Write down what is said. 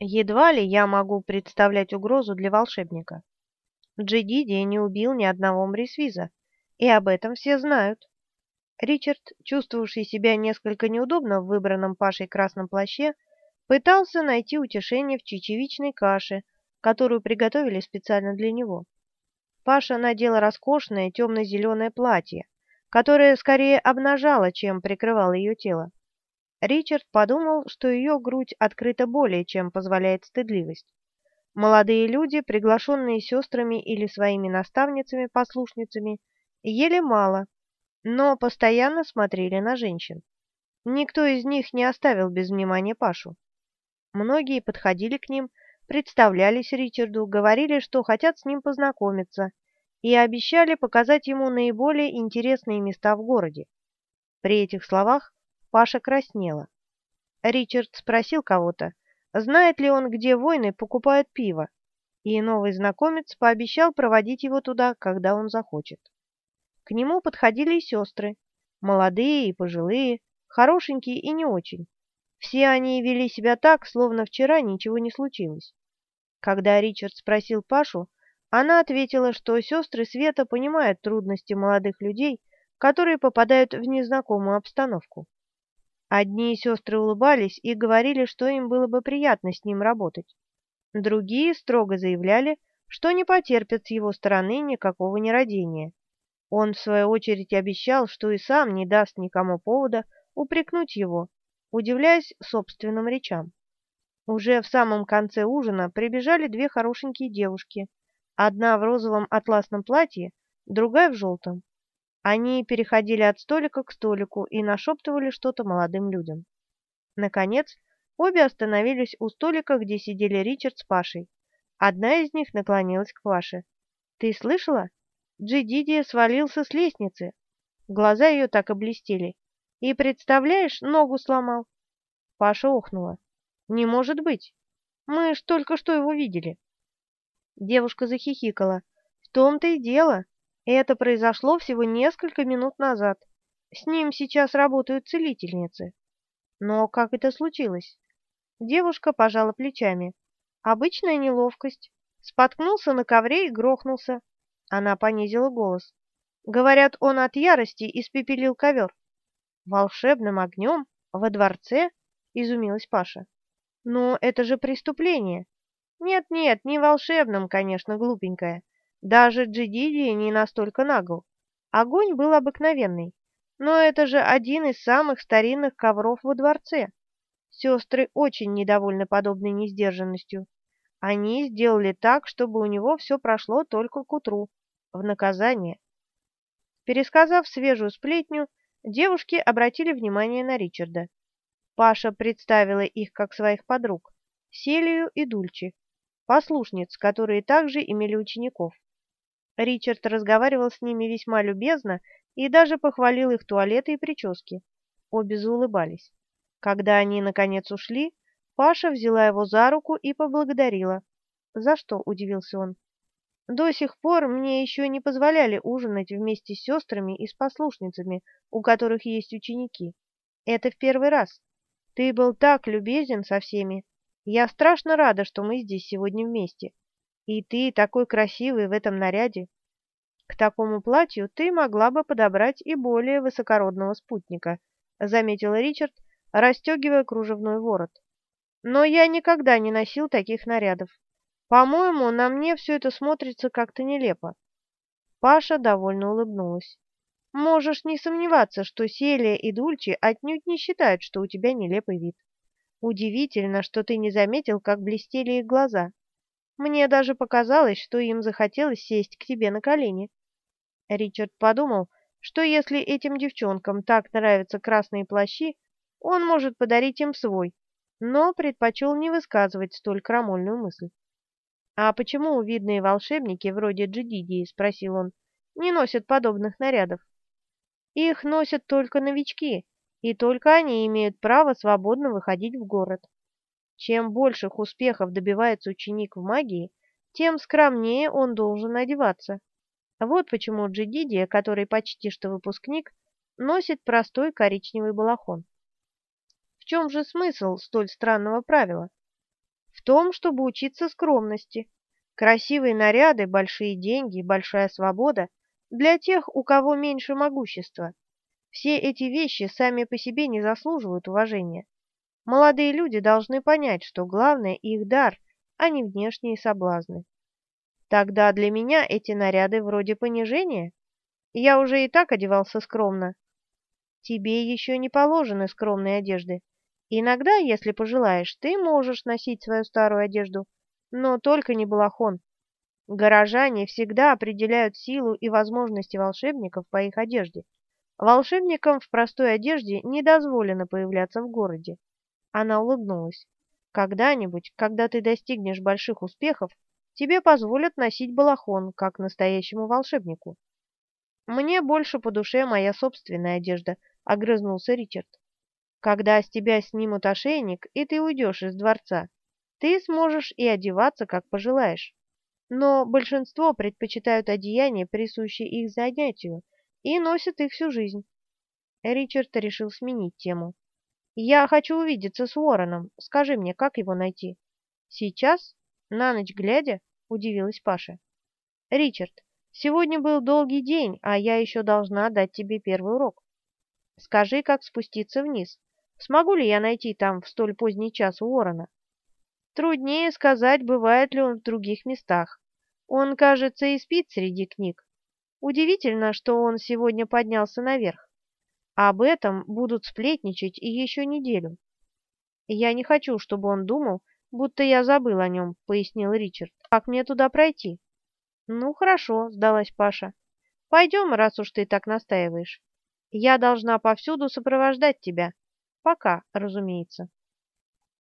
Едва ли я могу представлять угрозу для волшебника. Джедиди не убил ни одного Мрисвиза, и об этом все знают. Ричард, чувствовавший себя несколько неудобно в выбранном Пашей красном плаще, пытался найти утешение в чечевичной каше, которую приготовили специально для него. Паша надела роскошное темно-зеленое платье, которое скорее обнажало, чем прикрывало ее тело. Ричард подумал, что ее грудь открыта более, чем позволяет стыдливость. Молодые люди, приглашенные сестрами или своими наставницами-послушницами, ели мало, но постоянно смотрели на женщин. Никто из них не оставил без внимания Пашу. Многие подходили к ним, представлялись Ричарду, говорили, что хотят с ним познакомиться, и обещали показать ему наиболее интересные места в городе. При этих словах Паша краснела. Ричард спросил кого-то, знает ли он, где воины покупают пиво, и новый знакомец пообещал проводить его туда, когда он захочет. К нему подходили и сестры, молодые и пожилые, хорошенькие и не очень. Все они вели себя так, словно вчера ничего не случилось. Когда Ричард спросил Пашу, она ответила, что сестры Света понимают трудности молодых людей, которые попадают в незнакомую обстановку. Одни сестры улыбались и говорили, что им было бы приятно с ним работать. Другие строго заявляли, что не потерпят с его стороны никакого нерадения. Он, в свою очередь, обещал, что и сам не даст никому повода упрекнуть его, удивляясь собственным речам. Уже в самом конце ужина прибежали две хорошенькие девушки, одна в розовом атласном платье, другая в желтом. Они переходили от столика к столику и нашептывали что-то молодым людям. Наконец, обе остановились у столика, где сидели Ричард с Пашей. Одна из них наклонилась к Паше. «Ты слышала? Джидидия свалился с лестницы. Глаза ее так и блестели. И, представляешь, ногу сломал». Паша охнула. «Не может быть. Мы ж только что его видели». Девушка захихикала. «В том-то и дело. Это произошло всего несколько минут назад. С ним сейчас работают целительницы. Но как это случилось? Девушка пожала плечами. Обычная неловкость. Споткнулся на ковре и грохнулся. Она понизила голос. Говорят, он от ярости испепелил ковер. Волшебным огнем? Во дворце? Изумилась Паша. Но это же преступление. Нет-нет, не волшебным, конечно, глупенькая. Даже Джидиди не настолько нагл. Огонь был обыкновенный, но это же один из самых старинных ковров во дворце. Сестры очень недовольны подобной несдержанностью. Они сделали так, чтобы у него все прошло только к утру, в наказание. Пересказав свежую сплетню, девушки обратили внимание на Ричарда. Паша представила их как своих подруг, Селию и Дульчи, послушниц, которые также имели учеников. Ричард разговаривал с ними весьма любезно и даже похвалил их туалеты и прически. Обе заулыбались. Когда они, наконец, ушли, Паша взяла его за руку и поблагодарила. «За что?» — удивился он. «До сих пор мне еще не позволяли ужинать вместе с сестрами и с послушницами, у которых есть ученики. Это в первый раз. Ты был так любезен со всеми. Я страшно рада, что мы здесь сегодня вместе. И ты такой красивый в этом наряде. К такому платью ты могла бы подобрать и более высокородного спутника, заметила Ричард, расстегивая кружевной ворот. Но я никогда не носил таких нарядов. По-моему, на мне все это смотрится как-то нелепо. Паша довольно улыбнулась. Можешь не сомневаться, что Селия и Дульчи отнюдь не считают, что у тебя нелепый вид. Удивительно, что ты не заметил, как блестели их глаза. Мне даже показалось, что им захотелось сесть к тебе на колени. Ричард подумал, что если этим девчонкам так нравятся красные плащи, он может подарить им свой, но предпочел не высказывать столь крамольную мысль. «А почему видные волшебники, вроде Джидидии, — спросил он, — не носят подобных нарядов?» «Их носят только новички, и только они имеют право свободно выходить в город. Чем больших успехов добивается ученик в магии, тем скромнее он должен одеваться. Вот почему Джидидия, который почти что выпускник, носит простой коричневый балахон. В чем же смысл столь странного правила? В том, чтобы учиться скромности. Красивые наряды, большие деньги, большая свобода для тех, у кого меньше могущества. Все эти вещи сами по себе не заслуживают уважения. Молодые люди должны понять, что главное их дар, а не внешние соблазны. Тогда для меня эти наряды вроде понижения. Я уже и так одевался скромно. Тебе еще не положены скромные одежды. Иногда, если пожелаешь, ты можешь носить свою старую одежду, но только не балахон. Горожане всегда определяют силу и возможности волшебников по их одежде. Волшебникам в простой одежде не дозволено появляться в городе. Она улыбнулась. Когда-нибудь, когда ты достигнешь больших успехов, тебе позволят носить балахон, как настоящему волшебнику. Мне больше по душе моя собственная одежда, огрызнулся Ричард. Когда с тебя снимут ошейник, и ты уйдешь из дворца, ты сможешь и одеваться, как пожелаешь. Но большинство предпочитают одеяния, присущие их занятию, и носят их всю жизнь. Ричард решил сменить тему. «Я хочу увидеться с Уорреном. Скажи мне, как его найти?» «Сейчас? На ночь глядя?» — удивилась Паша. «Ричард, сегодня был долгий день, а я еще должна дать тебе первый урок. Скажи, как спуститься вниз. Смогу ли я найти там в столь поздний час Уоррена?» Труднее сказать, бывает ли он в других местах. Он, кажется, и спит среди книг. Удивительно, что он сегодня поднялся наверх. Об этом будут сплетничать и еще неделю. Я не хочу, чтобы он думал, будто я забыл о нем, пояснил Ричард. Как мне туда пройти? Ну, хорошо, сдалась Паша. Пойдем, раз уж ты так настаиваешь. Я должна повсюду сопровождать тебя. Пока, разумеется.